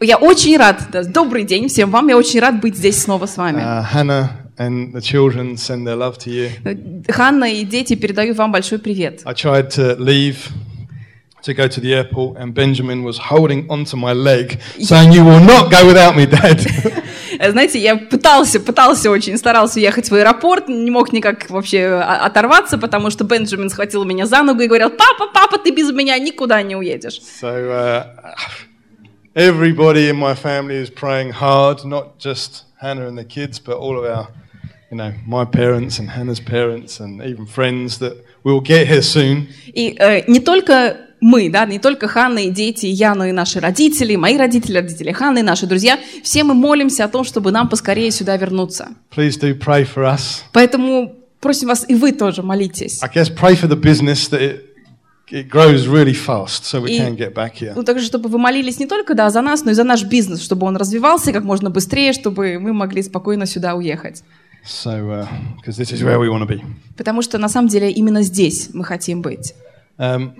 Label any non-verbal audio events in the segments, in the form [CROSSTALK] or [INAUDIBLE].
Я очень рад, да, добрый день всем вам, я очень рад быть здесь снова с вами. Uh, Hannah and the children send their love to you. Ханна и дети передают вам большой привет. I tried to leave to go to the airport, and Benjamin was holding onto my leg, saying, "You will not go without me, Dad." [LAUGHS] Знаете, я пытался, пытался очень, старался ехать в аэропорт, не мог никак вообще а- оторваться, потому что Бенджамин схватил меня за ногу и говорил, папа, папа, ты без меня никуда не уедешь. so uh, everybody in my family is praying hard, not just Hannah and the kids, but all of our, you know, my parents and Hannah's parents, and even friends that we will get here soon. И э, не только мы, да, не только Ханна и дети, и я, но и наши родители, мои родители, родители Ханны, наши друзья, все мы молимся о том, чтобы нам поскорее сюда вернуться. Please do pray for us. Поэтому просим вас, и вы тоже молитесь. I guess pray for the business that it, it grows really fast, so we И- can get back here. Ну, также, чтобы вы молились не только да, за нас, но и за наш бизнес, чтобы он развивался как можно быстрее, чтобы мы могли спокойно сюда уехать. So, because this is where we want to be. Потому что на самом деле именно здесь мы хотим быть. Um,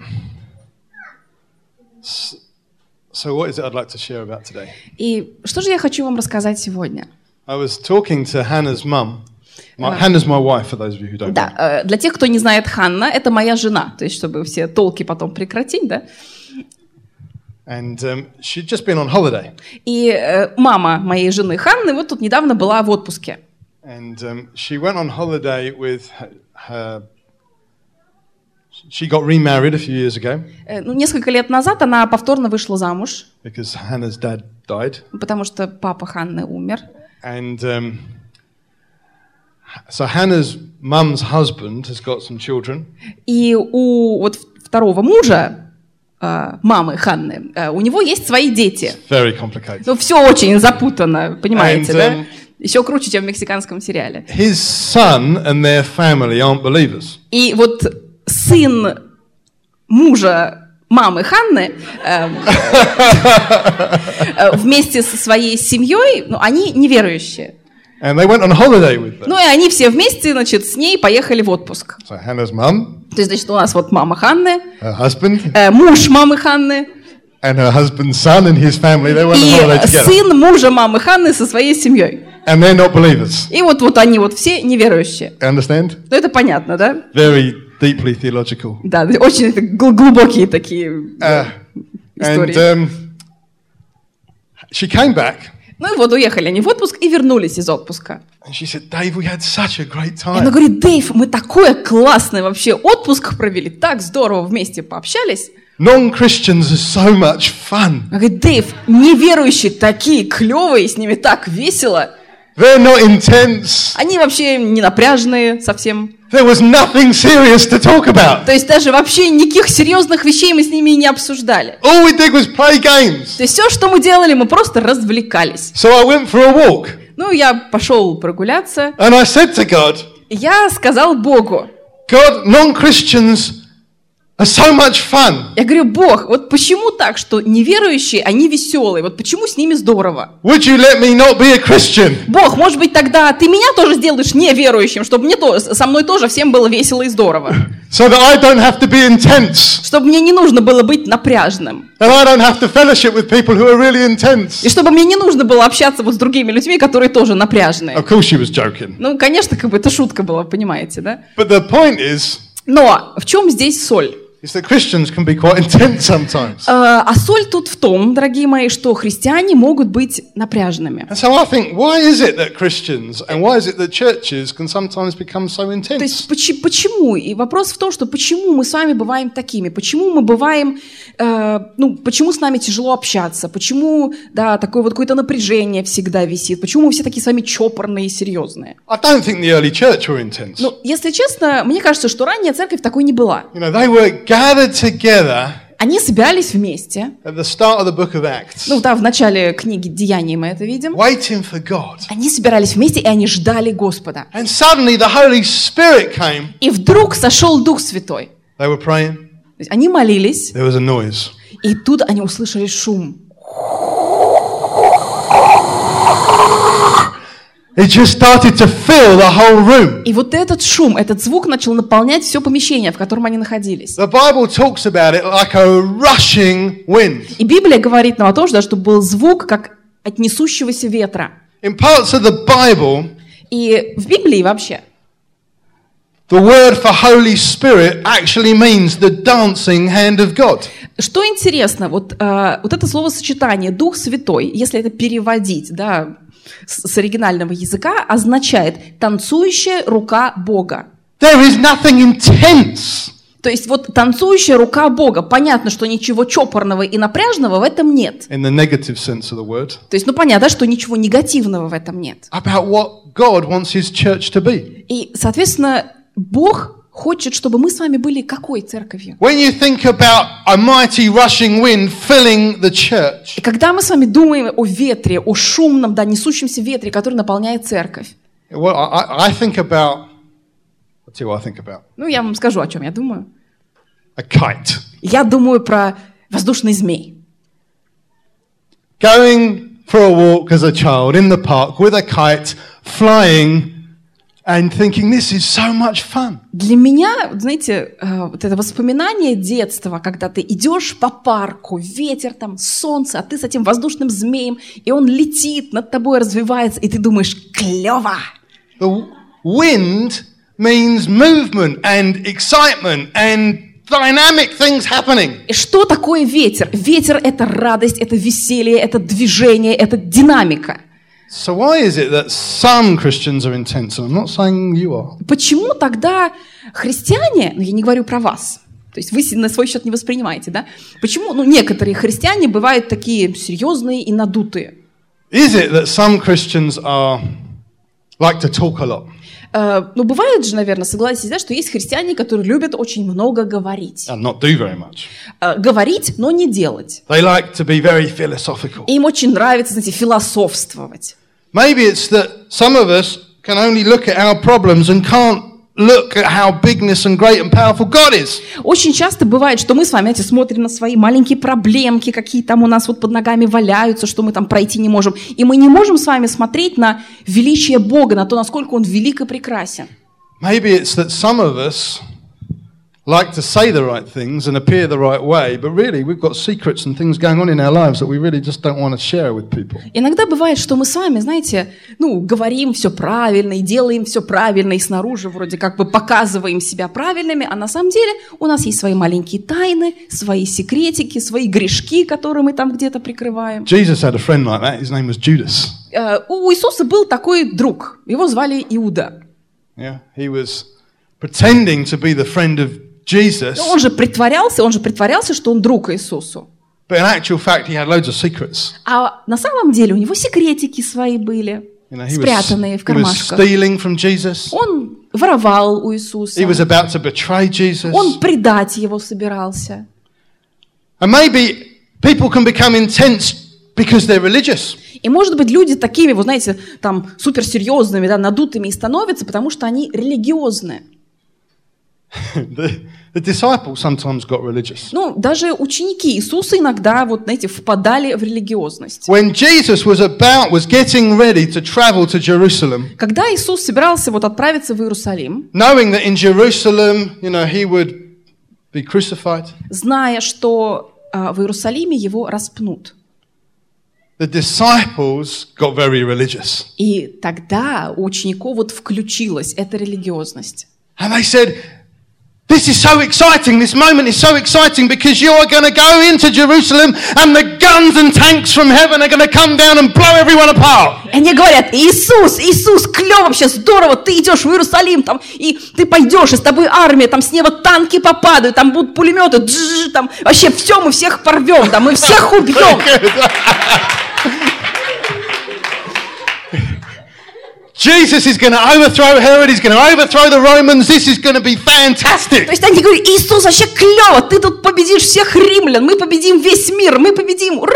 so, what is it I'd like to share about today? И что же я хочу вам рассказать сегодня? I was talking to Hannah's mum. Hannah's my wife, for those of you who don't know. Да, э, для тех, кто не знает Ханна, это моя жена, то есть чтобы все толки потом прекратить, да. And um, she'd just been on holiday. И э, мама моей жены Ханны вот тут недавно была в отпуске. And um, she went on holiday with her, her. She got remarried a few years ago Э, ну, несколько лет назад она повторно вышла замуж, because Hannah's dad died. потому что папа Ханны умер. And um, so Hannah's mum's husband has got some children. И у вот второго мужа э, мамы Ханны, э, у него есть свои дети. Very complicated. Ну, все очень запутанно, понимаете, And, да? um, Еще круче, чем в мексиканском сериале. His son and their family aren't believers. И вот сын мужа мамы Ханны э, [LAUGHS] э, вместе со своей семьей, ну, они неверующие. And they went on holiday with them. Ну, и они все вместе, значит, с ней поехали в отпуск. So Hannah's mum, То есть, значит, у нас вот мама Ханны, her husband, э, муж мамы Ханны and her husband's son and his family, they went on и holiday together. сын мужа мамы Ханны со своей семьей. And they're not believers. И вот, вот они вот все неверующие. Understand? Ну, это понятно, да? Very deeply theological. Да, очень это гл- глубокие такие Uh, and истории. um, she came back Ну и вот уехали они в отпуск и вернулись из отпуска. and she said, Dave, we had such a great И она говорит, Дэйв, мы такое классное вообще отпуск провели, так здорово вместе пообщались. Non Christians are so much fun. Она говорит, Дэйв, неверующие такие клевые, с ними так весело. They're not intense. Они вообще не напряжные совсем. There was nothing serious to talk about. То есть даже вообще никаких серьезных вещей мы с ними и не обсуждали. All we did was play games. То есть все, что мы делали, мы просто развлекались. So I went for a walk Ну, я пошел прогуляться, and I said to God, я сказал Богу, God, non Christians are so much fun. я говорю, Бог, вот почему так, что неверующие, они веселые, вот почему с ними здорово? Would you let me not be a Christian? Бог, может быть, тогда ты меня тоже сделаешь неверующим, чтобы мне то, со мной тоже всем было весело и здорово. [LAUGHS] So that I don't have to be intense. Чтобы мне не нужно было быть напряжным. And I don't have to fellowship with people who are really intense. И чтобы мне не нужно было общаться вот с другими людьми, которые тоже напряжные. Of course, she was joking. Ну, конечно, как бы это шутка была, понимаете, да? But the point is, Но в чем здесь соль? [LAUGHS] Э, А соль тут в том, дорогие мои, что христиане могут быть напряжными. And so I think, why is it that Christians and why is it that churches can sometimes become so То есть почему? И вопрос в том, что почему мы с вами бываем такими? Почему мы бываем, э, ну, почему с нами тяжело общаться? Почему, да, такое вот какое-то напряжение всегда висит? Почему мы все такие с вами чопорные и серьезные? I don't think the early church were intense. Ну, если честно, мне кажется, что ранняя церковь такой не была. You know, they were gathered together Они собирались вместе, ну да, в начале книги «Деяний» мы это видим. Они собирались вместе, и они ждали Господа. И вдруг сошел Дух Святой. Они молились, и тут они услышали шум. It just started to fill the whole room. И вот этот шум, этот звук начал наполнять все помещение, в котором они находились. The Bible talks about it like a rushing wind. И Библия говорит нам о том, что был звук, как от несущегося ветра. In parts of the Bible, И в Библии вообще the word for Holy Spirit actually means the dancing hand of God. Что интересно, вот, э, вот это словосочетание «Дух Святой», если это переводить да, с, оригинального языка, означает «танцующая рука Бога». There is nothing intense. То есть вот танцующая рука Бога. Понятно, что ничего чопорного и напряжного в этом нет. in the negative sense of the word, То есть, ну понятно, что ничего негативного в этом нет. about what God wants His church to be. И, соответственно, Бог хочет, чтобы мы с вами были какой церковью? Church, И когда мы с вами думаем о ветре, о шумном, да, несущемся ветре, который наполняет церковь, well, I, I think about, I think about ну, я вам скажу, о чем я думаю. a kite. Я думаю про воздушный змей. Going for a walk as a child in the park with a kite, flying and thinking, this is so much fun. Для меня, знаете, э, вот это воспоминание детства, когда ты идешь по парку, ветер там, солнце, а ты с этим воздушным змеем, и он летит над тобой, развивается, и ты думаешь, клево! The wind means movement and excitement and dynamic things happening. И что такое ветер? Ветер — это радость, это веселье, это движение, это динамика. So why is it that some Christians are intense? And I'm not saying you are. Почему тогда христиане, ну я не говорю про вас, то есть вы на свой счет не воспринимаете, да? Почему, ну некоторые христиане бывают такие серьезные и надутые? Is it that some Christians are like to talk a lot ну, бывает же, наверное, согласитесь, да, что есть христиане, которые любят очень много говорить. and not do very much? Э, говорить, но не делать. They like to be very philosophical. Им очень нравится, знаете, философствовать. Maybe it's that some of us can only look at our problems and can't look at how bigness and great and powerful God is. Очень часто бывает, что мы с вами, знаете, смотрим на свои маленькие проблемки, какие там у нас вот под ногами валяются, что мы там пройти не можем. И мы не можем с вами смотреть на величие Бога, на то, насколько Он велик и прекрасен. Maybe it's that some of us like to say the right things and appear the right way, but really we've got secrets and things going on in our lives that we really just don't want to share with people. Иногда бывает, что мы с вами, знаете, ну, говорим все правильно и делаем все правильно, и снаружи вроде как бы показываем себя правильными, а на самом деле у нас есть свои маленькие тайны, свои секретики, свои грешки, которые мы там где-то прикрываем. Jesus had a friend like that. His name was Judas. Э, У Иисуса был такой друг, его звали Иуда. Yeah, he was pretending to be the friend of Jesus, Он же притворялся, он же притворялся, что он друг Иисусу. but in actual fact, he had loads of secrets. А на самом деле у него секретики свои были, You know, he was, спрятанные в he was кармашках. stealing from Jesus. Он воровал у Иисуса. He was about to betray Jesus. Он предать его собирался. And maybe people can become intense because they're religious. И, может быть, люди такими, вы знаете, там, суперсерьезными, да, надутыми и становятся, потому что они религиозные. [LAUGHS] the, the disciples sometimes got religious. Ну, даже ученики Иисуса иногда, вот, знаете, впадали в религиозность. When Jesus was about, was getting ready to travel to Jerusalem, Когда Иисус собирался вот отправиться в Иерусалим, knowing that in Jerusalem, you know, he would be crucified, зная, что а, в Иерусалиме его распнут. the disciples got very religious. И тогда у учеников вот включилась эта религиозность. And they said, This is so exciting. This moment is so exciting because you are going to go into Jerusalem and the guns and tanks from heaven are going to come down and blow everyone apart. Они говорят, Иисус, Иисус, клево вообще, здорово, ты идешь в Иерусалим, там, и ты пойдешь, и с тобой армия, там с неба танки попадают, там будут пулеметы, джж, там, вообще все, мы всех порвем, там, мы всех убьем. [LAUGHS] Jesus is going to overthrow Herod. He's going to overthrow the Romans. This is going to be То fantastic. есть они говорят, Иисус, вообще клево, ты тут победишь всех римлян, мы победим весь мир, мы победим, ура!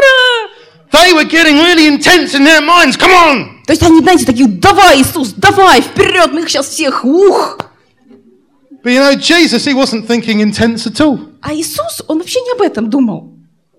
They were getting really intense in their minds. Come on. То есть они, знаете, такие, давай, Иисус, давай, вперед, мы их сейчас всех, ух! But you know, Jesus, he wasn't thinking intense at all. А Иисус, он вообще не об этом думал.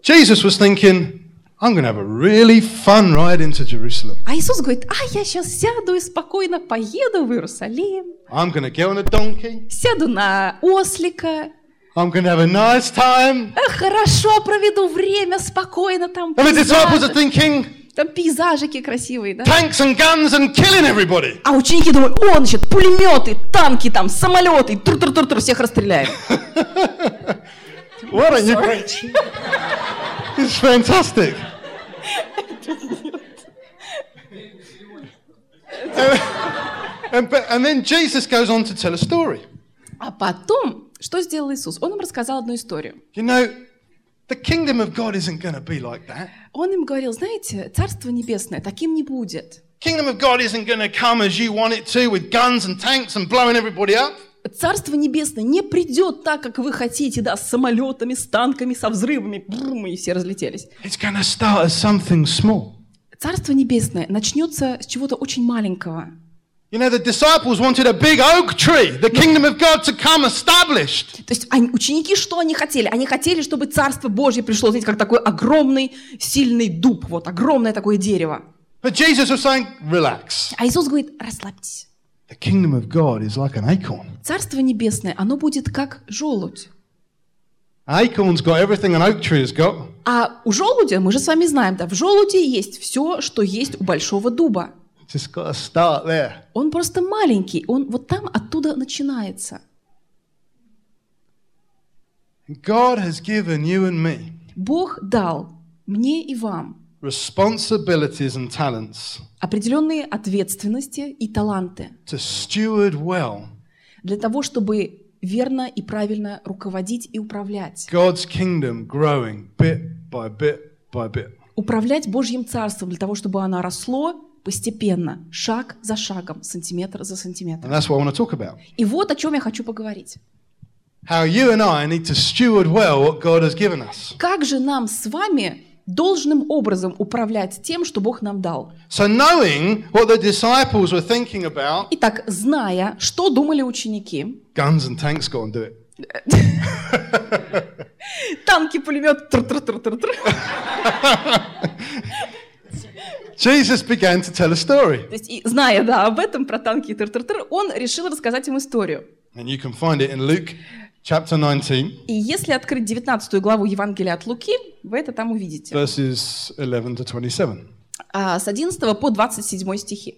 Jesus was thinking, I'm to have a really fun ride into Jerusalem. А Иисус говорит, а я сейчас сяду и спокойно поеду в Иерусалим, I'm to get on a donkey. сяду на ослика, I'm to have a nice time. э, хорошо проведу время, спокойно там. And the disciples are thinking, там пейзажики красивые, да? tanks and guns and killing everybody. А ученики думают, о, значит, пулеметы, танки там, самолеты, тур-тур-тур-тур, всех расстреляем. Why don't you? It's fantastic. and, and, but- and then Jesus goes on to tell a story. А потом, что сделал Иисус? Он им рассказал одну историю. You know, the kingdom of God isn't going to be like that. Он им говорил, знаете, Царство Небесное таким не будет. Kingdom of God isn't going to come as you want it to with guns and tanks and blowing everybody up. Царство Небесное не придет так, как вы хотите, да, с самолетами, с танками, со взрывами, брум, и все разлетелись. It's to start as something small. Царство Небесное начнется с чего-то очень маленького. You know, the disciples wanted a big oak tree, the kingdom of God to come established. То есть они- ученики что они хотели? Они хотели, чтобы Царство Божье пришло, знаете, как такой огромный, сильный дуб, вот, огромное такое дерево. But Jesus was saying, relax. А Иисус говорит, расслабьтесь. The kingdom of God is like an acorn. Царство Небесное, оно будет как желудь. Acorn's got everything an oak tree has got. А у желудя, мы же с вами знаем, да, в желуде есть все, что есть у большого дуба. Just got to start there. Он просто маленький, он вот там оттуда начинается. God has given you and me Бог дал мне и вам responsibilities and talents определенные ответственности и таланты to steward well для того, чтобы верно и правильно руководить и управлять. God's kingdom growing bit by bit by bit. Управлять Божьим Царством для того, чтобы оно росло постепенно, шаг за шагом, сантиметр за And сантиметром. that's what I want to talk about. И вот о чем я хочу поговорить. How you and I need to steward well what God has given us. Как же нам с вами должным образом управлять тем, что Бог нам дал? So, knowing what the disciples were thinking about, Итак, зная, что думали ученики, guns and tanks, go and do it. [LAUGHS] танки, пулемет, тр-тр-тр-тр-тр. Jesus began to tell a story. То есть, и зная, да, об этом, про танки и тр-тр-тр, он решил рассказать им историю. And you can find it in Luke chapter 19, И если открыть 19 главу Евангелия от Луки, вы это там увидите. verses 11 to 27. А, с 11 по 27 стихи.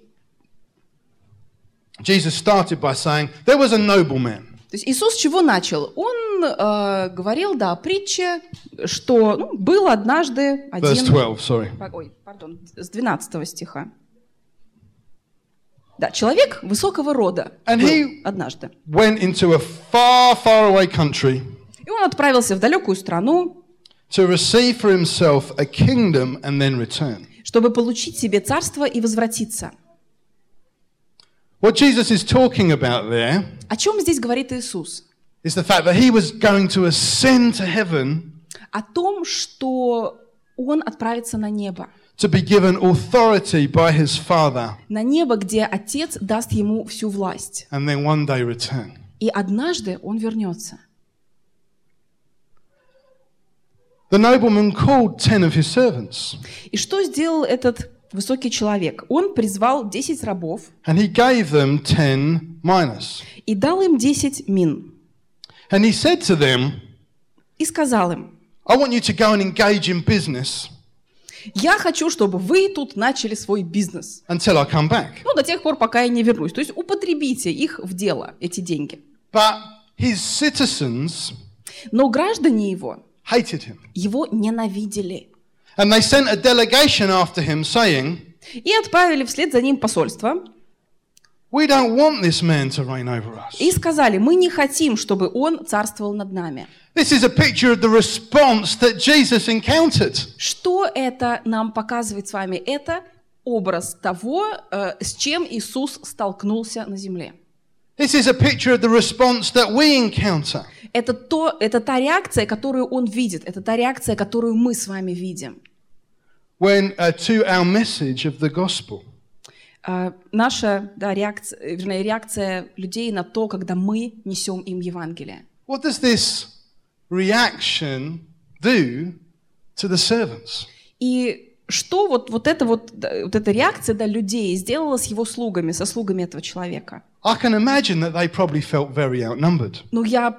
Jesus started by saying, There was a nobleman. То есть Иисус с чего начал? Он э, говорил, да, притче, что ну, был однажды Verse один... 12, sorry. Ой, пардон, с 12 стиха. Да, человек высокого рода And he- однажды. Went into a far, far away country И он отправился в далекую страну, to receive for himself a kingdom and then return. чтобы получить себе царство и возвратиться. What Jesus is talking about there О чем здесь говорит Иисус? is the fact that he was going to ascend to heaven О том, что он отправится на небо. to be given authority by his Father На небо, где Отец даст ему всю власть. and then one day return. И однажды он вернется. The nobleman called 10 of his servants И что сделал этот высокий человек? Он призвал 10 рабов and he gave them 10 minas. и дал им 10 мин. And he said to them, И сказал им, I want you to go and engage in business Я хочу, чтобы вы тут начали свой бизнес. until I come back. Ну, до тех пор, пока я не вернусь. То есть употребите их в дело, эти деньги. But his citizens Но граждане его, hated him. его ненавидели. And they sent a delegation after him saying, И отправили вслед за ним посольство. We don't want this man to reign over us. И сказали, мы не хотим, чтобы он царствовал над нами. This is a picture of the response that Jesus encountered. Что это нам показывает с вами? Это образ того, э, с чем Иисус столкнулся на земле. This is a picture of the response that we encounter. Это, то, это та реакция, которую он видит, это та реакция, которую мы с вами видим. when uh, to our message of the gospel. А, наша да, реакция, вернее, реакция людей на то, когда мы несем им Евангелие. What does this reaction do to the servants? И что вот, вот, это вот, вот эта реакция да, людей сделала с его слугами, со слугами этого человека? I can imagine that they probably felt very outnumbered. Ну, я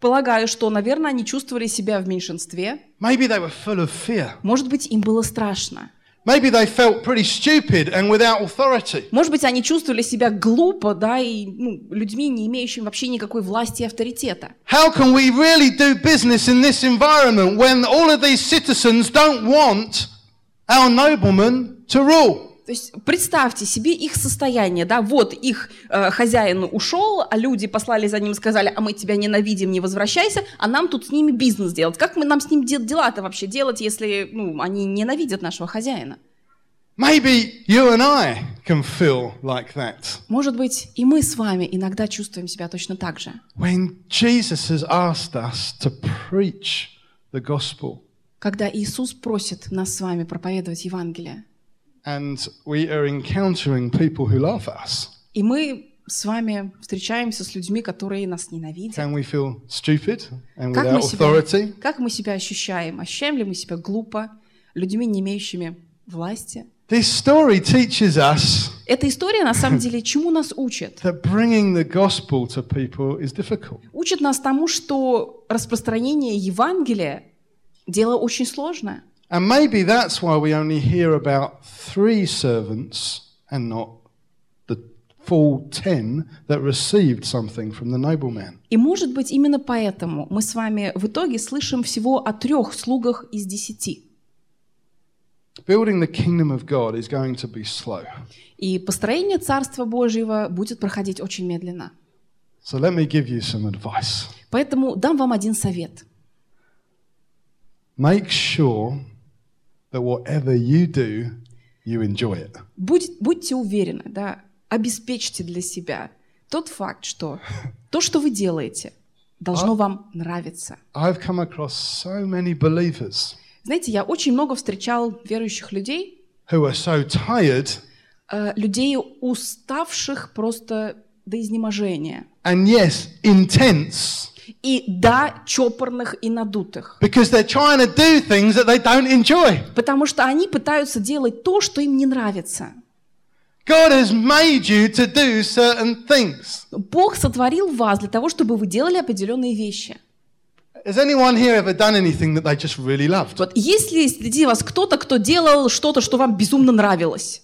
полагаю, что, наверное, они чувствовали себя в меньшинстве. Maybe they were full of fear. Может быть, им было страшно. Maybe they felt pretty stupid and without authority. Может быть, они чувствовали себя глупо, да, и ну, людьми, не имеющими вообще никакой власти и авторитета. How can we really do business in this environment when all of these citizens don't want our nobleman to rule? То есть представьте себе их состояние, да, вот их э, хозяин ушел, а люди послали за ним и сказали, а мы тебя ненавидим, не возвращайся, а нам тут с ними бизнес делать. Как мы нам с ним де- дела-то вообще делать, если ну, они ненавидят нашего хозяина? Maybe you and I can feel like that Может быть, и мы с вами иногда чувствуем себя точно так же. when Jesus has asked us to preach the gospel Когда Иисус просит нас с вами проповедовать Евангелие, and we are encountering people who love us. и мы с вами встречаемся с людьми, которые нас ненавидят. Can we feel stupid and Как мы, without себя, authority? как мы себя ощущаем? Ощущаем ли мы себя глупо, людьми, не имеющими власти? This story teaches us Эта история, на самом деле, чему нас учит? that bringing the gospel to people is difficult. Учит нас тому, что распространение Евангелия – дело очень сложное. And maybe that's why we only hear about three servants and not the full ten that received something from the nobleman. И, может быть, именно поэтому мы с вами в итоге слышим всего о трех слугах из десяти. Building the kingdom of God is going to be slow. И построение Царства Божьего будет проходить очень медленно. So let me give you some advice. Поэтому дам вам один совет. Make sure that whatever you do, you enjoy it. Будь- будьте уверены, да, обеспечьте для себя тот факт, что то, что вы делаете, должно вам нравиться. I've come across so many believers Знаете, я очень много встречал верующих людей, who are so tired э, людей, уставших просто до изнеможения. and, yes, intense И да, чопорных и надутых. because they're trying to do things that they don't enjoy. Потому что они пытаются делать то, что им не нравится. God has made you to do certain things. Бог сотворил вас для того, чтобы вы делали определенные вещи. Has anyone here ever done anything that they just really loved? Вот есть ли среди вас кто-то, кто делал что-то, что вам безумно нравилось?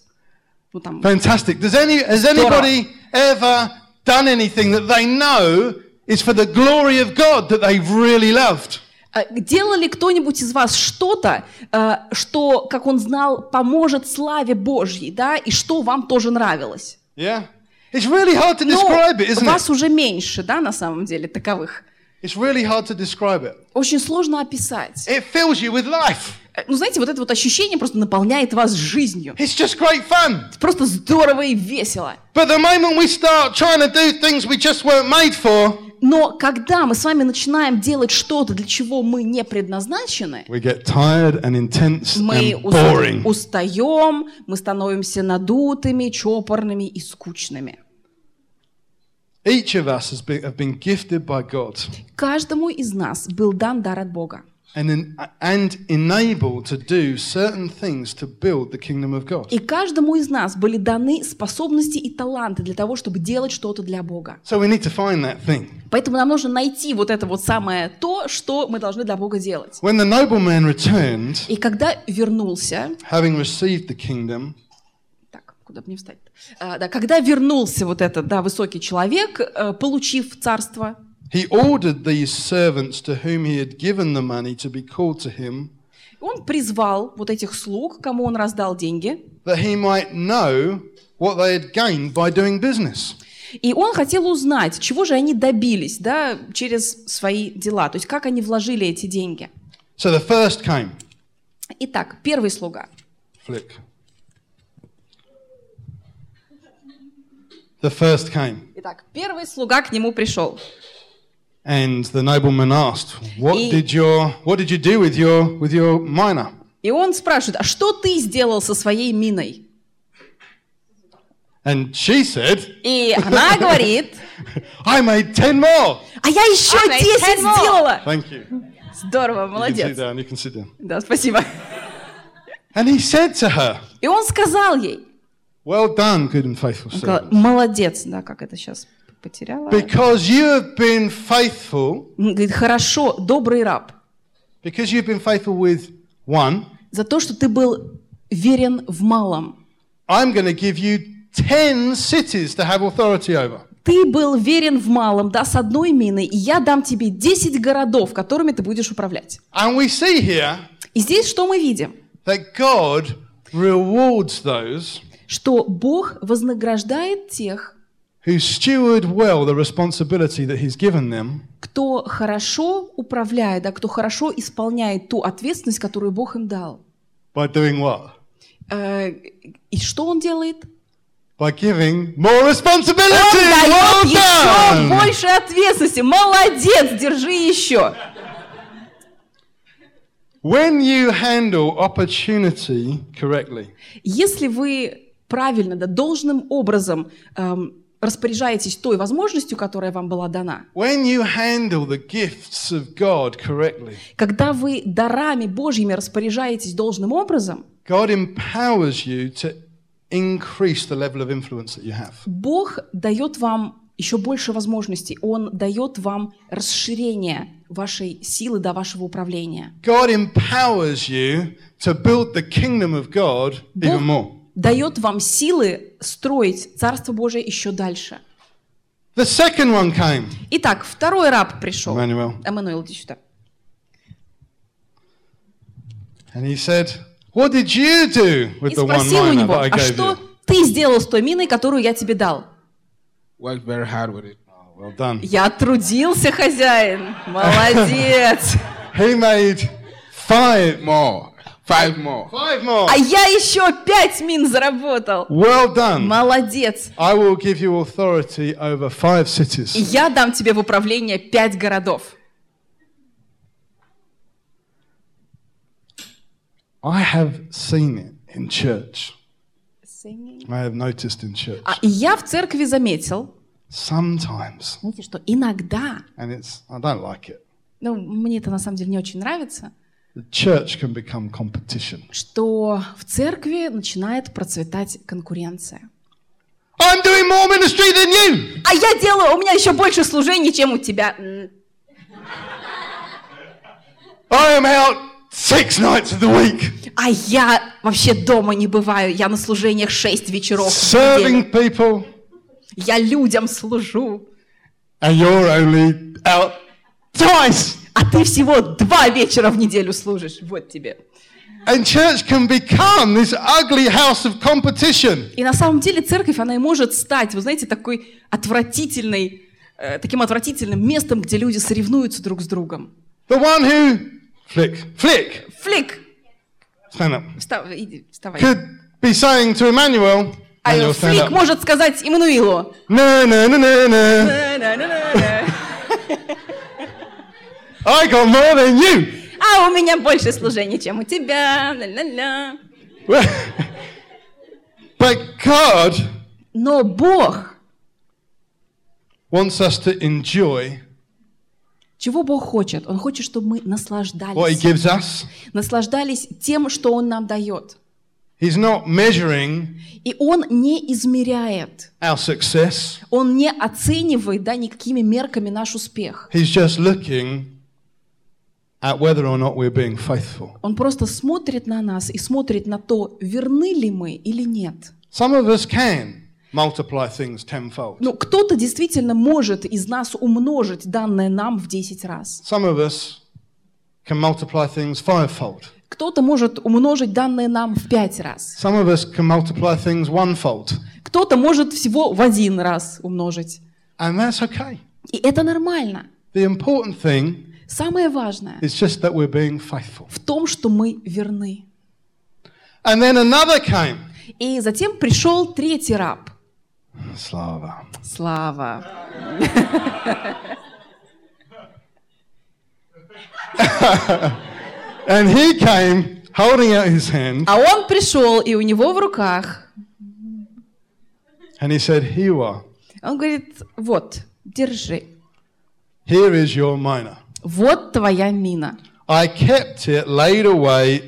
Ну, там, Fantastic. Does any, has anybody ever done anything that they know is for the glory of God that they've really loved? э, делал ли кто-нибудь из вас что-то, э, что, как он знал, поможет славе Божьей, да, и что вам тоже нравилось? Yeah? It's really hard to describe it, isn't вас it? уже меньше, да, на самом деле, таковых. It's really hard to describe it. Очень сложно описать. It fills you with life. Э, Ну, знаете, вот это вот ощущение просто наполняет вас жизнью. It's just great fun. Просто здорово и весело. But the moment we start trying to do things we just weren't made for, Но когда мы с вами начинаем делать что-то, для чего мы не предназначены, we get tired and intense мы and boring. устаем, мы становимся надутыми, чопорными и скучными. Each of us has been, have been gifted by God Каждому из нас был дан дар от Бога. And, en- and enabled to do certain things to build the kingdom of God. И каждому из нас были даны способности и таланты для того, чтобы делать что-то для Бога. So we need to find that thing. Поэтому нам нужно найти вот это вот самое то, что мы должны для Бога делать. When the nobleman returned, И когда вернулся, куда бы мне встать? А, да, когда вернулся вот этот, да, высокий человек, э, получив царство, he ordered these servants to whom he had given the money to be called to him, он призвал вот этих слуг, кому он раздал деньги, that he might know what they had gained by doing business. и он хотел узнать, чего же они добились, да, через свои дела, то есть как они вложили эти деньги. So the first came. Итак, первый слуга. Flick. The first came. Итак, первый слуга к нему пришел. And the nobleman asked, "What И- did your what did you do with your with your mina?" И он спрашивает, а что ты сделал со своей миной? And she said, И она говорит, "I made ten more." а я еще I made 10 10 more. сделала. Thank you. Здорово, You can sit молодец. down. You can sit down. Да, спасибо. And he said to her, И он сказал ей, Well done, good and faithful servant. молодец, да, как это сейчас потеряла. Because you have been faithful, Говорит, хорошо, добрый раб, because you've been faithful with one, за то, что ты был верен в малом. I'm going to give you 10 cities to have authority over. Ты был верен в малом, да, с одной миной, и я дам тебе 10 городов, которыми ты будешь управлять. And we see here И здесь что мы видим? that God rewards those Что Бог вознаграждает тех, who steward well the responsibility that He's given them кто хорошо управляет, да, кто хорошо исполняет ту ответственность, которую Бог им дал. by doing what? Э, И что он делает? By giving more Он responsibility. дает Well еще больше ответственности. Молодец, держи еще. When you handle opportunity correctly, Если вы правильно, да, должным образом эм, распоряжаетесь той возможностью, которая вам была дана, when you handle the gifts of God correctly, когда вы дарами Божьими распоряжаетесь должным образом, God empowers you to increase the level of influence that you have. Бог дает вам еще больше возможностей. Он дает вам расширение вашей силы до вашего управления. God empowers you to build the kingdom of God even Бог more. Дает вам силы строить Царство Божие еще дальше. The second one came. Итак, второй раб пришел. Эммануил. Эммануил, иди сюда. And he said, What did you do with И the one спросил у него, а что ты сделал с той миной, которую я тебе дал? Worked very hard with it. Well done. Я трудился, хозяин. Молодец. [LAUGHS] He made five more. Five more. Five more. А я еще пять мин заработал. Well done. Молодец. I will give you authority over five И cities. я дам тебе в управление пять городов. I have seen it in church. I have noticed in church. А и я в церкви заметил, Sometimes, знаете, что иногда, and it's, I don't like it, ну, мне это на самом деле не очень нравится, the church can become competition. что в церкви начинает процветать конкуренция. I'm doing more ministry than you. А я делаю, у меня еще больше служений, чем у тебя. I am out six nights of the week А я вообще дома не бываю, я на служениях шесть вечеров serving people, Я людям служу. and you're only out twice. А ты всего два вечера в неделю служишь. Вот тебе. And church can become this ugly house of competition. И на самом деле церковь, она и может стать, вы знаете, такой отвратительной, э, таким отвратительным местом, где люди соревнуются друг с другом. The one who, flick, flick, Флик, stand up, встав- иди, вставай. could be saying to Emmanuel, А Флик может сказать Иммануилу. No, no, no, no, no. «На-на-на-на». I got more than you. А у меня больше служений, чем у тебя. Ля-ля-ля. but God Но Бог, wants us to enjoy чего Бог хочет? Он хочет, чтобы мы what He наслаждались. gives us. Наслаждались тем, что Он нам дает. He's not measuring И Он не измеряет, our success. Он не оценивает да, никакими мерками наш успех. He's just looking at whether or not we're being faithful. Он просто смотрит на нас и смотрит на то, верны ли мы или нет. Some of us can multiply things tenfold. Ну, кто-то действительно может из нас умножить данное нам в 10 раз. Some of us can multiply things fivefold. Кто-то может умножить данное нам в 5 раз. Some of us can multiply things onefold. Кто-то может всего в один раз умножить. And that's okay. И это нормально. The important thing Самое важное is just that we're being faithful. в том, что мы верны. And then another came. И затем пришел третий раб. Slava. Слава. And he came holding out his hand А он пришел, и у него в руках, and he said, Here он говорит, вот, держи, Here is your mina. Вот твоя мина. I kept it laid away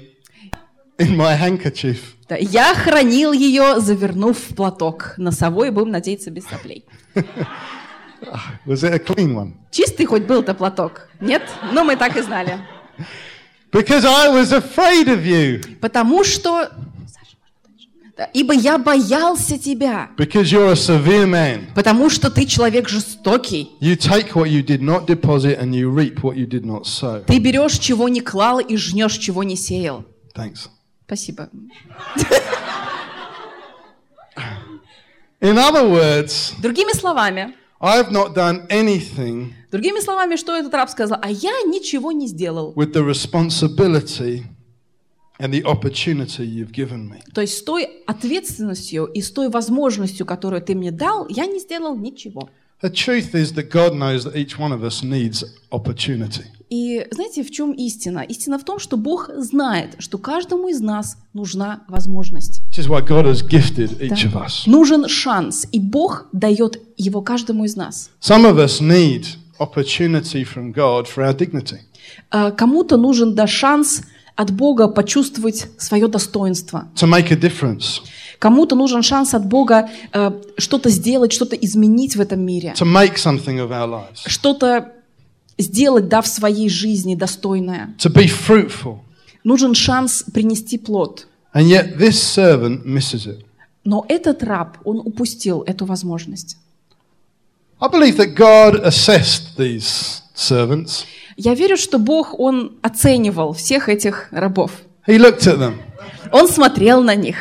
in my handkerchief. Да, я хранил ее, завернув в платок. Носовой, будем надеяться, без соплей. [LAUGHS] Was it a clean one? Чистый хоть был-то платок? Нет? Ну, мы так и знали. Because I was afraid of you. Потому что... Саша, можно дальше? Да, Ибо я боялся тебя. Because you're a severe man. Потому что ты человек жестокий. You take what you did not deposit and you reap what you did not sow. Ты берешь, чего не клал, и жнешь, чего не сеял. Thanks. Спасибо. In other words, Другими словами, I've not done anything другими словами, что этот раб сказал? А я ничего не сделал. with the responsibility and the opportunity you've given me. То есть с той ответственностью и с той возможностью, которую ты мне дал, я не сделал ничего. The truth is that God knows that each one of us needs opportunity. И знаете, в чем истина? Истина в том, что Бог знает, что каждому из нас нужна возможность. This is why God has gifted each of us. Нужен шанс, и Бог дает его каждому из нас. Some of us need opportunity from God for our dignity. А Кому-то нужен да шанс от Бога почувствовать свое достоинство. to make a difference, Кому-то нужен шанс от Бога э, что-то сделать, что-то изменить в этом мире, to make something of our lives, что-то сделать, да, в своей жизни достойное. to be fruitful. Нужен шанс принести плод. And yet this servant misses it. Но этот раб, он упустил эту возможность. I believe that God assessed these servants. Я верю, что Бог, Он оценивал всех этих рабов. He looked at them Он смотрел на них.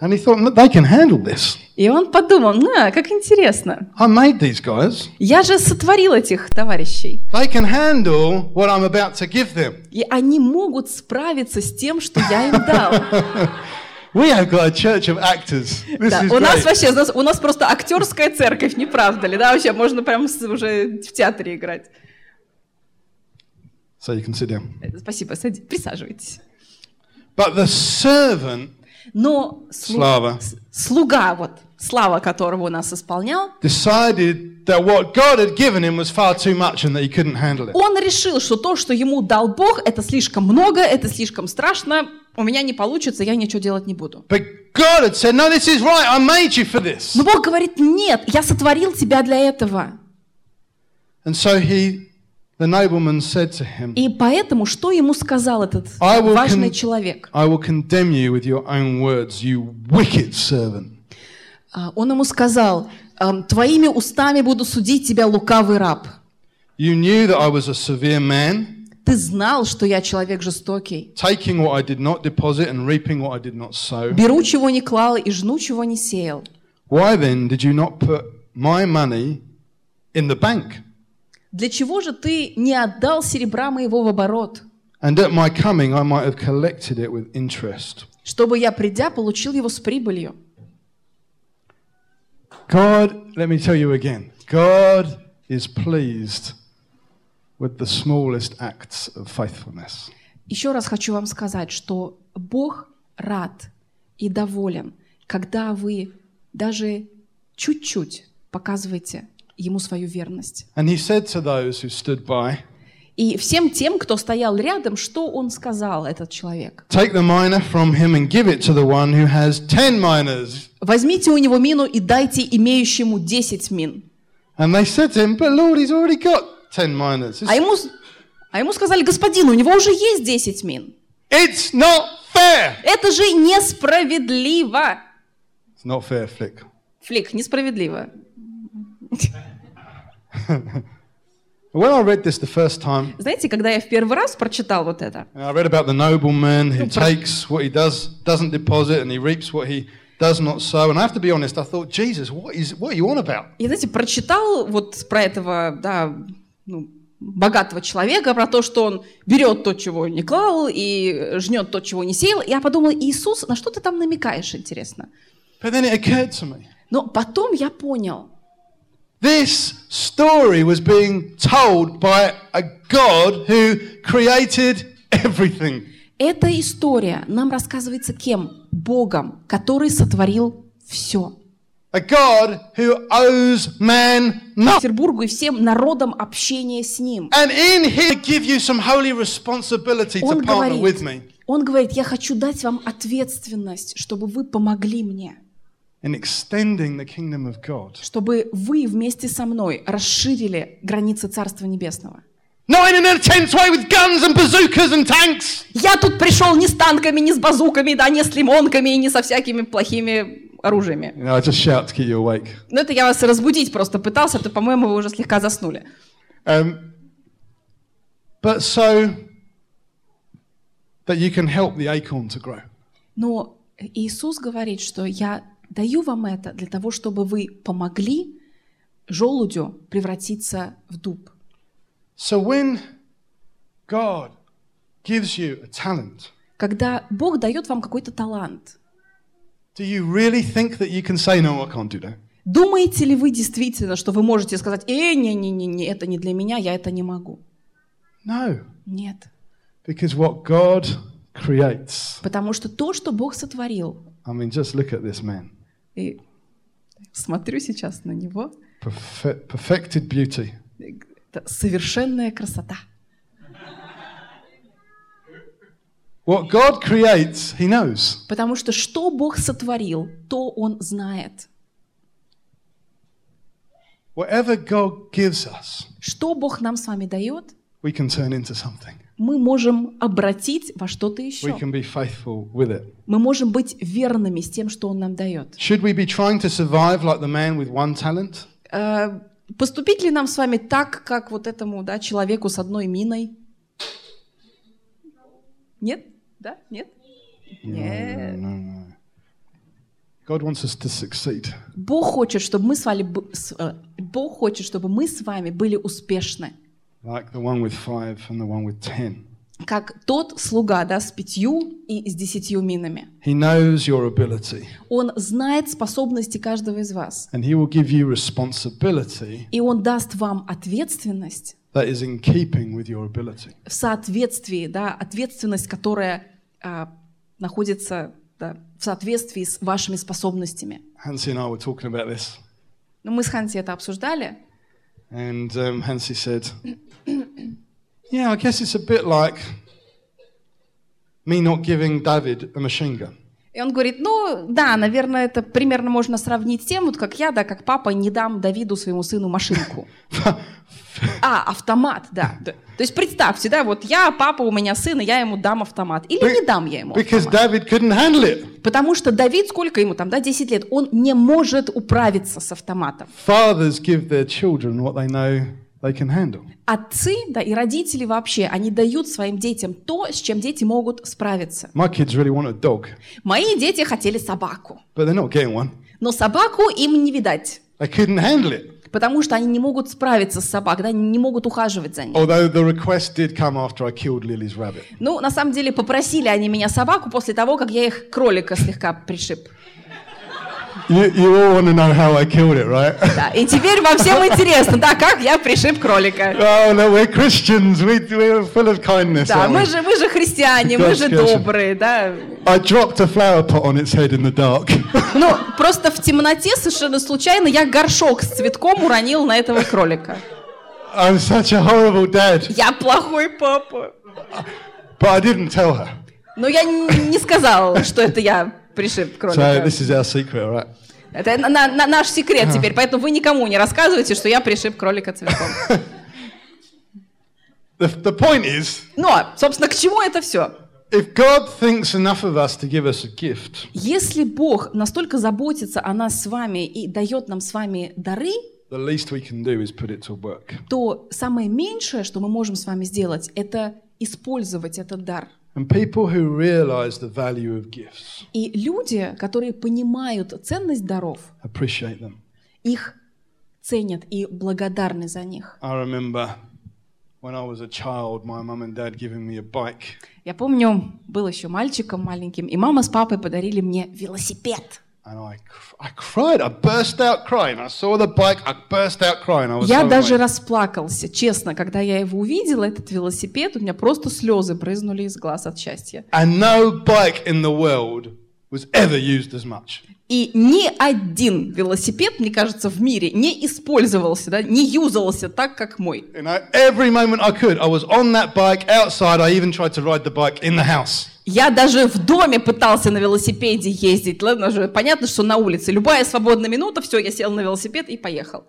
and he thought, "Look, they can handle this. И он подумал, на, как интересно. I made these guys. Я же сотворил этих товарищей. They can handle what I'm about to give them. И они могут справиться с тем, что я им дал. [LAUGHS] We have got a church of actors. This Да, is у нас great. вообще, у нас, у нас просто актерская церковь, не правда ли? Да, вообще можно прям с- уже в театре играть. So you can sit down. Э, Спасибо, сади- присаживайтесь. But the servant, Но слу- Слава. слуга, вот, слава которого у нас исполнял, decided that what God had given him was far too much and that he couldn't handle it. он решил, что то, что ему дал Бог, это слишком много, это слишком страшно, у меня не получится, я ничего делать не буду. But God had said, No, this is right. I made you for this. Но Бог говорит, нет, я сотворил тебя для этого. And so he, the nobleman said to him, И поэтому, что ему сказал этот I will важный con- человек? I will condemn you with your own words, you wicked servant. А, Он ему сказал, «Ам, твоими устами буду судить тебя, лукавый раб. You knew that I was a severe man, Ты знал, что я человек жестокий. taking what I did not deposit and reaping what I did not sow. Беру, чего не клал, и жну, чего не сеял. Why then did you not put my money in the bank? Для чего же ты не отдал серебра моего в оборот, And at my coming, I might have collected it with interest. чтобы я, придя, получил его с прибылью? God, let me tell you again, God is pleased with the smallest acts of faithfulness. Еще раз хочу вам сказать, что Бог рад и доволен, когда вы даже чуть-чуть показываете Ему свою верность. And he said to those who stood by, И всем тем, кто стоял рядом, что он сказал, этот человек? Take the mina from him and give it to the one who has ten minas. Возьмите у него мину и дайте имеющему 10 мин. And they said to him, But Lord, he's already got ten minas. А ему, а ему сказали, господин, у него уже есть 10 мин. it's not fair. Это же несправедливо. It's not fair, Flick. Флик, несправедливо. When I read this the first time, Знаете, когда я в первый раз прочитал вот это, I read about the nobleman who takes what he does, doesn't deposit, and he reaps what he does not sow. And I have to be honest, I thought, Jesus, what is what are you on about? я, знаете, прочитал вот про этого, да, ну, богатого человека, про то, что он берет то, чего не клал, и жнет то, чего не сеял. Я подумала, Иисус, на что ты там намекаешь, интересно? But then it occurred to me. Но потом я понял, This story was being told by a God who created everything. эта история нам рассказывается кем? Богом, который сотворил все. A God who owes man nothing. Петербургу и всем народам общение с Ним. And in Him, give you some holy responsibility to Он partner with говорит, me он говорит, я хочу дать вам ответственность, чтобы вы помогли мне, in extending the kingdom of God. чтобы вы вместе со мной расширили границы Царства Небесного. Not in an intense way with guns and bazookas and tanks. Я тут пришел не с танками, не с базуками, да, не с лимонками и не со всякими плохими оружиями. You know, I just shout to keep you awake. Ну, это я вас разбудить просто пытался, то, по-моему, вы уже слегка заснули. Um, but so that you can help the acorn to grow. Но Иисус говорит, что я даю вам это для того, чтобы вы помогли желудю превратиться в дуб. So when God gives you a talent, Когда Бог дает вам какой-то талант, do you really think that you can say, no, I can't do that? думаете ли вы действительно, что вы можете сказать, э, не-не-не, это не для меня, я это не могу? No, Нет. because what God creates, Потому что то, что Бог сотворил, I mean, just look at this man. и смотрю сейчас на него, Perfe- perfected beauty. это совершенная красота. What God creates, He knows. Потому что что Бог сотворил, то Он знает. Whatever God gives us, Что Бог нам с вами дает, we can turn into something. мы можем обратить во что-то We еще. can be faithful with it. Мы можем быть верными с тем, что Он нам дает. Should we be trying to survive like the man with one talent? Э, Поступить ли нам с вами так, как вот этому да, человеку с одной миной? Нет? Да? Нет? Нет. No, no. God wants us to succeed. Бог хочет, чтобы мы с вами, э, Бог хочет, чтобы мы с вами были успешны. Like the one with five and the one with ten. Как тот слуга да, с пятью и с десятью минами. He knows your ability Он знает способности каждого из вас. and He will give you responsibility И Он даст вам ответственность that is in keeping with your ability. в соответствии, да, ответственность, которая а, находится да, в соответствии с вашими способностями. Hansi and I were talking about this, Ну, мы с Ханси это обсуждали, and um, Hansi said, Yeah, I guess it's a bit like me not giving David a machine gun. и он говорит, ну, да, наверное, это примерно можно сравнить с тем, вот как я, да, как папа не дам Давиду, своему сыну, машинку. [LAUGHS] А, автомат, да. То есть представьте, да, вот я, папа, у меня сын, и я ему дам автомат. Или не дам я ему Because автомат. David couldn't handle it. Потому что Давид, сколько ему там, да, 10 лет, он не может управиться с автоматом. Fathers give their children what they know they can handle. Отцы, да, и родители вообще, они дают своим детям то, с чем дети могут справиться. My kids really want a dog, Мои дети хотели собаку, but they're not getting one. но собаку им не видать, They couldn't handle it. Потому что они не могут справиться с собакой, да, они не могут ухаживать за rabbit. Ну, на самом деле, попросили они меня собаку после того, как я их кролика слегка пришиб. You, you all want to know how I killed it, right? [LAUGHS] Да, и теперь вам всем [LAUGHS] интересно, да, как я пришиб кролика. oh no, we're Christians. We, we're full of kindness. Да, мы же, мы же христиане, мы же добрые, да. I dropped a flower pot on its head in the dark. [LAUGHS] Ну, просто в темноте совершенно случайно я горшок с цветком уронил на этого кролика. I'm such a horrible dad. Я плохой папа. But I didn't tell her. Но я не сказал, что это я пришиб So кролика. this is our secret, right? Это на- на- наш секрет теперь, поэтому вы никому не рассказывайте, что я пришиб кролика цветком. [LAUGHS] The, the point is, Но, собственно, к чему это все? if God thinks enough of us to give us a gift, Если Бог настолько заботится о нас с вами и дает нам с вами дары, the least we can do is put it to work. то самое меньшее, что мы можем с вами сделать, это использовать этот дар. И люди, которые понимают ценность даров, их ценят и благодарны за них. Я помню, был еще мальчиком маленьким, и мама с папой подарили мне велосипед. And I, cr- I cried. I burst out crying. I saw the bike. I burst out crying. I was Я даже расплакался, честно, когда я его увидела, этот велосипед, у меня просто слезы брызнули из глаз от счастья. And no bike in the world was ever used as much. И ни один велосипед, мне кажется, в мире не использовался, да, не юзался так, как мой. Я даже в доме пытался на велосипеде ездить. Ладно же, понятно, что на улице. Любая свободная минута, все, я сел на велосипед и поехал.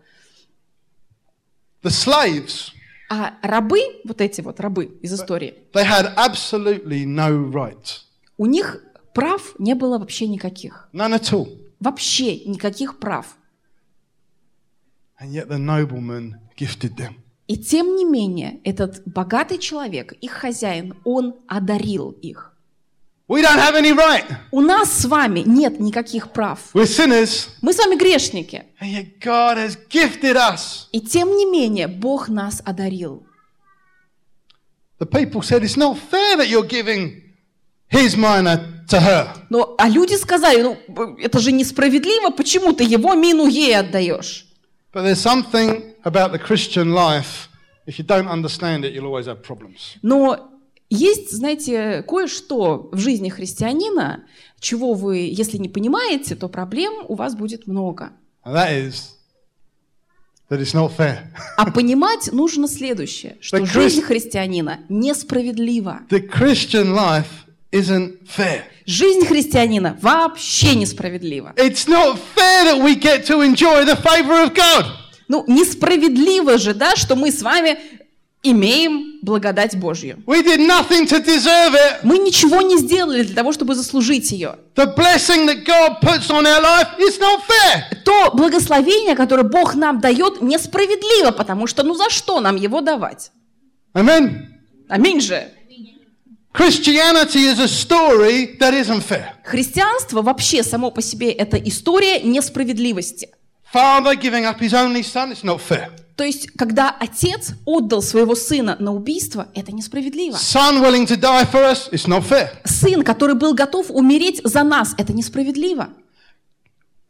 The slaves, А рабы, вот эти вот рабы из истории, they had absolutely no right. у них прав не было вообще никаких. None at all. Вообще никаких прав. And yet the nobleman gifted them. И тем не менее, этот богатый человек, их хозяин, он одарил их. We don't have any right. У нас с вами нет никаких прав. We're sinners. Мы с вами грешники. And yet God has gifted us. И тем не менее, Бог нас одарил. The people said, It's not fair that you're giving his her. Но, а люди сказали, ну, это же несправедливо, почему ты его мину ей отдаешь? But there's something about the Christian life, if you don't understand it, you'll always have problems. Но есть, знаете, кое-что в жизни христианина, чего вы, если не понимаете, то проблем у вас будет много. And that is that it's not fair. А понимать нужно следующее, что жизнь христианина несправедлива. The Christian life isn't fair. Жизнь христианина вообще несправедлива. It's not fair that we get to enjoy the favor of God. Ну, несправедливо же, да, что мы с вами имеем благодать Божью. We did nothing to deserve it. Мы ничего не сделали для того, чтобы заслужить ее. The blessing that God puts on our life is not fair. То благословение, которое Бог нам дает, несправедливо, потому что ну за что нам его давать? Amen. Аминь же. Christianity is a story that isn't fair. Христианство вообще само по себе это история несправедливости. Father giving up his only son, it's not fair. То есть, когда отец отдал своего сына на убийство, это несправедливо. Son willing to die for us, it's not fair. Сын, который был готов умереть за нас, это несправедливо.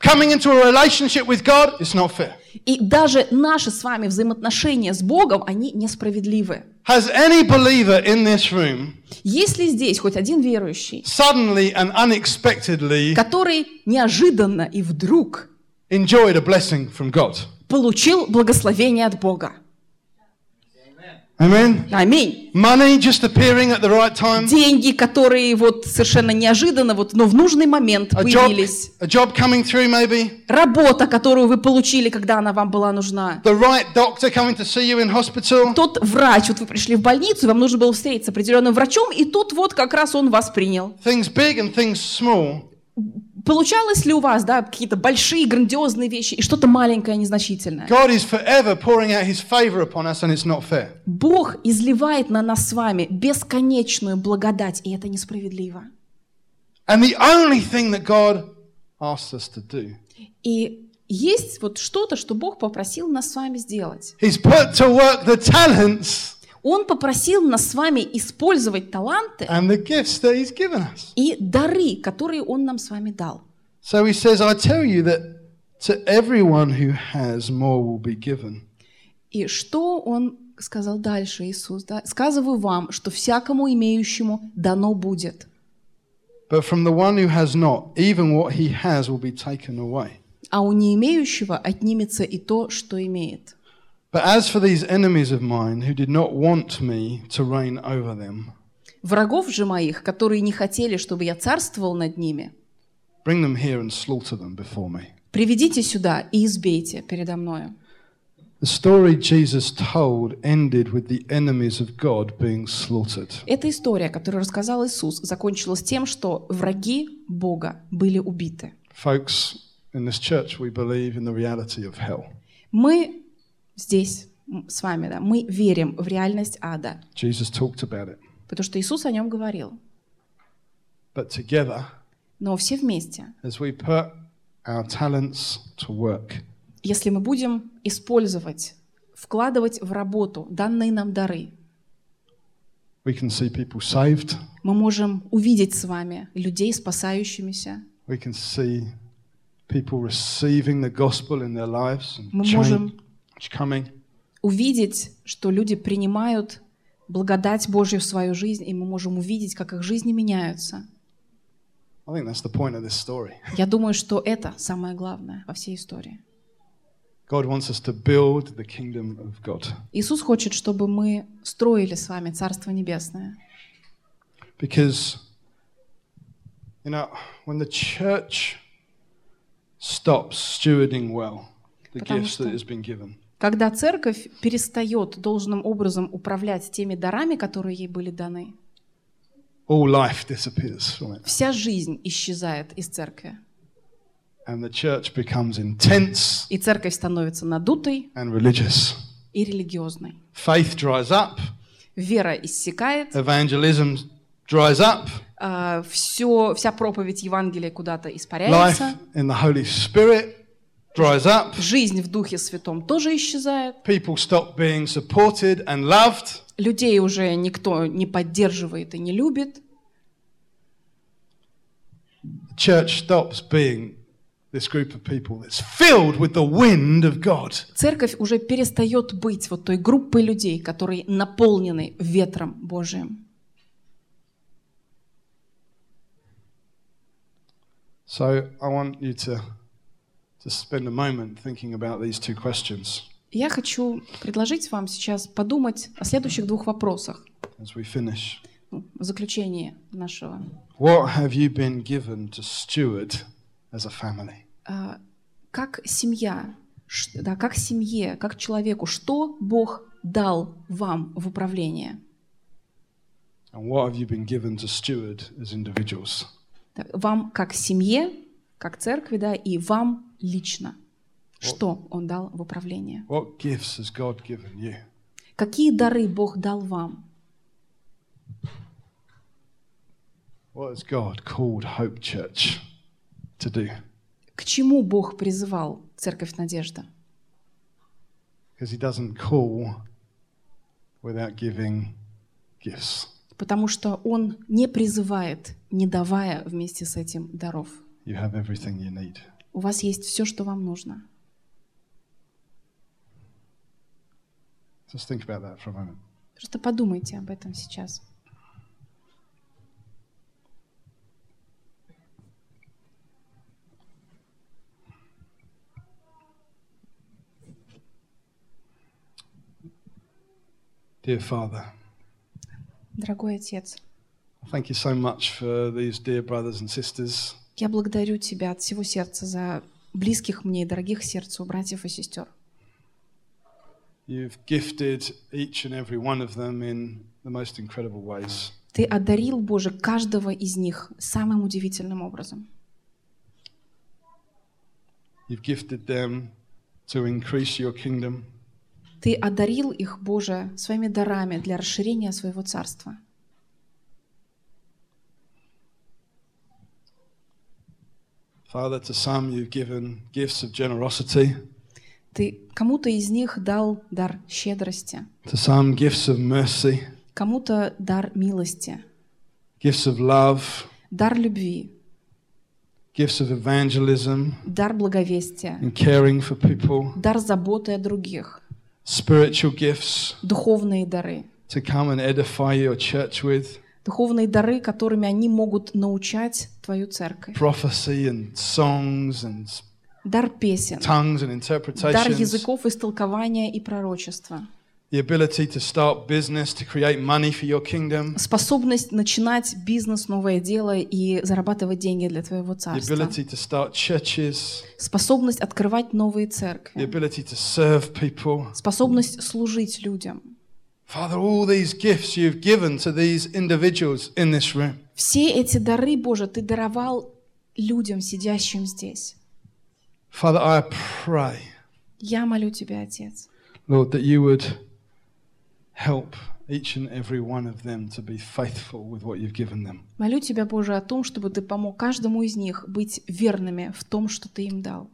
Coming into a relationship with God, it's not fair. И даже наши с вами взаимоотношения с Богом, они несправедливы. Has any believer in this room Есть ли здесь хоть один верующий, suddenly and unexpectedly который неожиданно и вдруг enjoyed a blessing from God? получил благословение от Бога? Amen. Аминь. Money just appearing at the right time, Деньги, которые вот совершенно неожиданно, вот, но в нужный момент a job, появились. a job coming through maybe, Работа, которую вы получили, когда она вам была нужна. the right doctor coming to see you in hospital, Тот врач, вот вы пришли в больницу, вам нужно было встретиться с определенным врачом, и тут вот как раз он вас принял. things big and things small. Получалось ли у вас, да, какие-то большие, грандиозные вещи и что-то маленькое, незначительное? Бог изливает на нас с вами бесконечную благодать, и это несправедливо. И есть вот что-то, что Бог попросил нас с вами сделать. is put to work the talents Он попросил нас с вами использовать таланты and the gifts that he's given us. и дары, которые Он нам с вами дал. So he says, I tell you that to everyone who has, more will be given. И что Он сказал дальше, Иисус? Да? «Сказываю вам, что всякому имеющему дано будет, But from the one who has not, even what he has will be taken away. а у не имеющего отнимется и то, что имеет». But as for these enemies of mine who did not want me to reign over them, Врагов же моих, которые не хотели, чтобы я царствовал над ними, bring them here and slaughter them before me. приведите сюда и избейте передо мною. The story Jesus told ended with the enemies of God being slaughtered. Эта история, которую рассказал Иисус, закончилась тем, что враги Бога были убиты. Folks, in this church, we believe in the reality of hell. Мы здесь с вами, да, мы верим в реальность ада, Jesus talked about it. потому что Иисус о нем говорил. But together, Но все вместе, as we put our talents to work, если мы будем использовать, вкладывать в работу данные нам дары, we can see people saved. мы можем увидеть с вами людей, спасающимися, We can see people receiving the gospel in their lives and Мы можем-. Увидеть, что люди принимают благодать Божью в свою жизнь, и мы можем увидеть, как их жизни меняются. [LAUGHS] Я думаю, что это самое главное во всей истории. God wants us to build the kingdom of God Иисус хочет, чтобы мы строили с вами Царство Небесное. because, you know, when the church stops stewarding well the Потому gifts that has been given, Когда церковь перестает должным образом управлять теми дарами, которые ей были даны, all life disappears from it. вся жизнь исчезает из церкви. And the church becomes intense И церковь становится надутой and religious. и религиозной. Faith dries up, Вера иссякает, evangelism dries up, все, вся проповедь Евангелия куда-то life испаряется, in the Holy Spirit dries up, жизнь в Духе Святом тоже исчезает, people stop being supported and loved, людей уже никто не поддерживает и не любит, the church stops being this group of people that's filled with the wind of God. церковь уже перестает быть вот той группой людей, которые наполнены ветром Божиим. So I want you to, to spend a moment thinking about these two questions Я хочу предложить вам сейчас подумать о следующих двух вопросах as we finish. ну, в заключении нашего. What have you been given to steward as a family? А, Как семья, ш- да, как семье, как человеку, что Бог дал вам в управление? And what have you been given to steward as individuals? Вам как семье, как церкви, да, и вам лично. Что Он дал в управление? What gifts has God given you? Какие дары Бог дал вам? What has God called Hope Church to do? К чему Бог призывал Церковь Надежда? Because He doesn't call without giving gifts. Потому что Он не призывает, не давая вместе с этим даров. You have everything you need. У вас есть все, что вам нужно. Just think about that for a moment. Просто подумайте об этом сейчас. Dear Father, Дорогой Отец, thank you so much for these dear brothers and sisters. Я благодарю Тебя от всего сердца за близких мне и дорогих сердцу братьев и сестер. You've gifted each and every one of them in the most incredible ways. Ты одарил, Боже, каждого из них самым удивительным образом. You've gifted them to increase your kingdom. Ты одарил их, Боже, своими дарами для расширения своего царства. Father, to some you've given gifts of generosity, Ты кому-то из них дал дар щедрости, to some gifts of mercy, кому-то дар милости, gifts of love, дар любви, gifts of evangelism дар благовестия, and caring for people, дар заботы о других, spiritual gifts духовные дары. to come and edify your church with, Духовные дары, которыми они могут научать Твою церковь. prophecy and songs and Дар песен, tongues and дар языков, истолкования и пророчества. the ability to start business, to create money for your kingdom, Способность начинать бизнес, новое дело и зарабатывать деньги для Твоего the царства. ability to start churches, Способность открывать новые the церкви. ability to serve people. Способность служить людям. Father, all these gifts you've given to these individuals in this room. Все эти дары, Боже, Ты даровал людям, сидящим здесь. Father, I pray, Я молю Тебя, Отец, Lord, that you would help each and every one of them to be faithful with what you've given them. молю Тебя, Боже, о том, чтобы Ты помог каждому из них быть верными в том, что Ты им дал.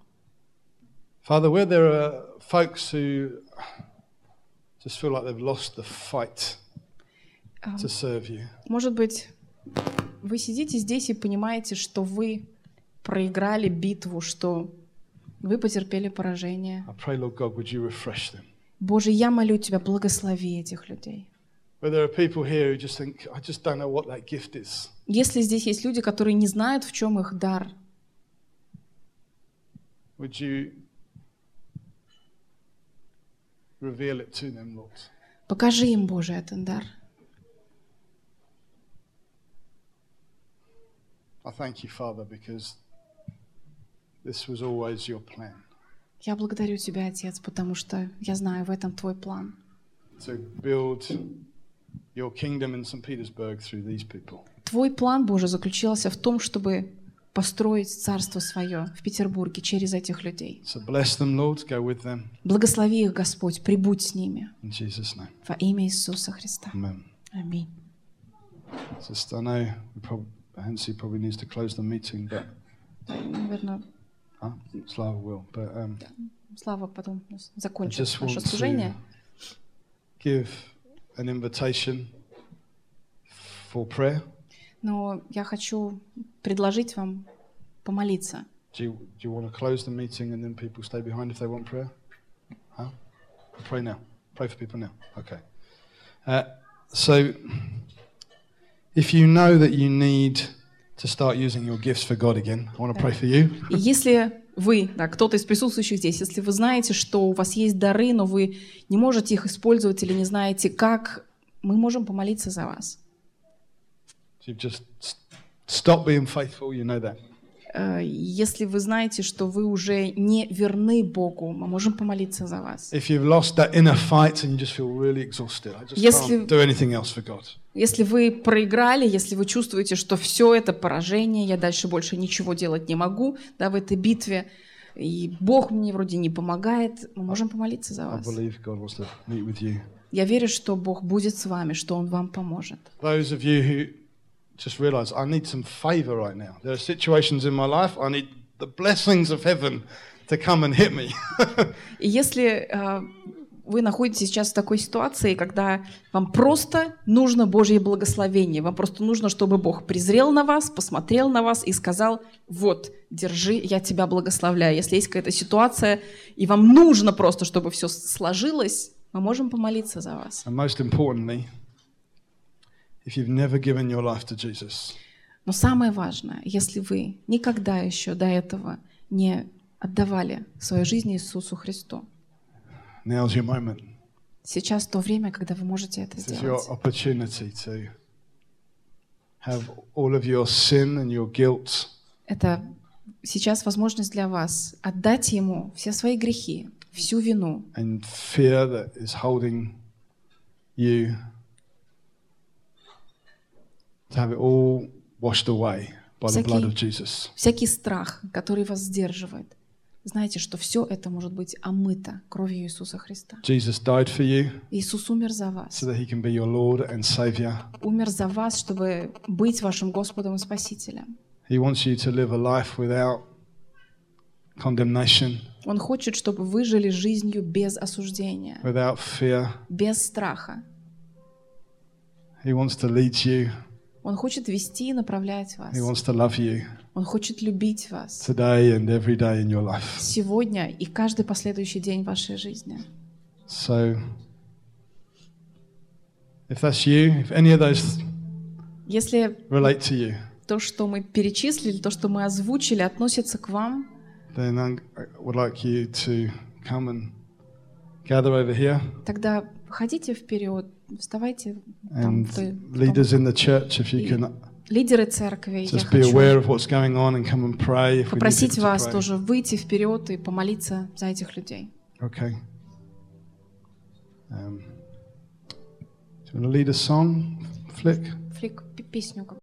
Father, where there are folks who just feel like they've lost the fight to serve you, Может быть, вы сидите здесь и понимаете, что вы проиграли битву, что вы потерпели поражение. I pray, Lord God, would you refresh them? Боже, я молю Тебя, благослови этих людей. But there are people here who just think, I just don't know what that gift is. Если здесь есть люди, которые не знают, в чем их дар, Would you reveal it to them, Lord? Покажи им, Боже, этот дар. I thank you, Father, because this was always your plan Я благодарю Тебя, Отец, потому что я знаю, в этом Твой план. to build your kingdom in St. Petersburg through these people. Твой план, Боже, заключался в том, чтобы построить царство свое в Петербурге через этих людей. So bless them, Lord. Go with them. Благослови их, Господь, прибудь с ними. In Jesus' name. Во имя Иисуса Христа. Amen. Аминь. Just, I know we prob- Hansi probably needs to close the meeting, but Наверное, huh? Slava will. But um, Слава потом закончит наше служение. give an invitation for prayer. Но я хочу предложить вам помолиться. Do you, do you want to close the meeting and then people stay behind if they want prayer? Huh? Pray now. Pray for people now. Okay. Uh, so, if you know that you need to start using your gifts for God again, I want to pray for you. Если вы, да, кто-то из присутствующих здесь, если вы знаете, что у вас есть дары, но вы не можете их использовать или не знаете как, мы можем помолиться за вас. You've just stopped being faithful, you know that. Э, Если вы знаете, что вы уже не верны Богу, мы можем помолиться за вас. If you've lost that inner fight and you just feel really exhausted, I just Если- can't do anything else for God. Если вы проиграли, если вы чувствуете, что все это поражение, я дальше больше ничего делать не могу да, в этой битве, и Бог мне вроде не помогает, мы можем помолиться за I вас. Я верю, что Бог будет с вами, что Он вам поможет. Those of you who just realize I need some favor right now. There are situations in my life I need the blessings of heaven to come and hit me. [LAUGHS] Если э, вы находитесь сейчас в такой ситуации, когда вам просто нужно Божье благословение, вам просто нужно, чтобы Бог презрел на вас, посмотрел на вас и сказал, вот, держи, я тебя благословляю. Если есть какая-то ситуация, и вам нужно просто, чтобы все сложилось, мы можем помолиться за вас. and most importantly, if you've never given your life to Jesus, Но самое важное, если вы никогда еще до этого не отдавали свою жизнь Иисусу Христу, now's your moment. сейчас то время, когда вы можете это This is your сделать. opportunity to have all of your sin and your guilt Это сейчас возможность для вас отдать Ему все свои грехи, всю вину, and fear that is holding you to have it all washed away by the blood of Jesus. всякий страх, который вас сдерживает. Знаете, что все это может быть омыто кровью Иисуса Христа. Jesus died for you Иисус умер за вас. so that he can be your Lord and Savior. Умер за вас, чтобы быть вашим Господом и Спасителем. He wants you to live a life without condemnation, Он хочет, чтобы вы жили жизнью без осуждения, without fear. без страха. He wants to lead you. Он хочет вести и направлять вас. He wants to love you Он хочет любить вас today and every day in your life. сегодня и каждый последующий день вашей жизни. So, if that's you, if any of those Если relate to you, то, что мы перечислили, то, что мы озвучили, относится к вам, then I would like you to come and gather over here. тогда ходите вперед, вставайте там, And leaders in the church, if you can лидеры церкви. Я just be хочу попросить вас тоже выйти вперед и помолиться за этих людей. Okay. Um, do you want to lead a song, Flick? Пи- песню как